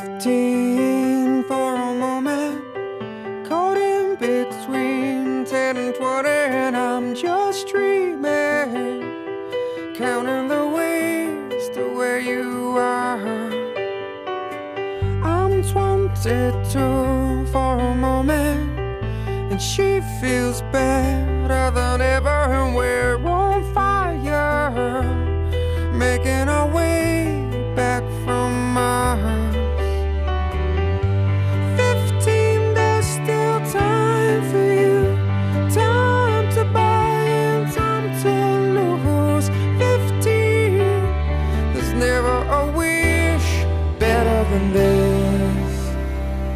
15 for a moment, caught in between 10 and 20, and I'm just dreaming, counting the ways to where you are. I'm 22 for a moment, and she feels better than ever.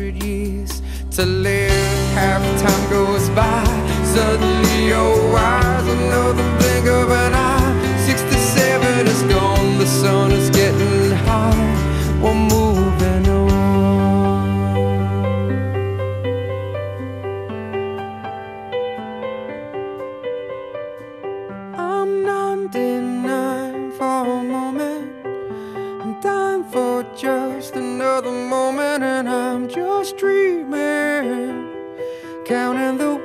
hundred years to live. Half time goes by, suddenly you're wise. the blink of an eye, 67 is gone, the sun is getting high. We're moving on. I'm not denying for a moment, I'm dying for just another moment just dreaming, counting the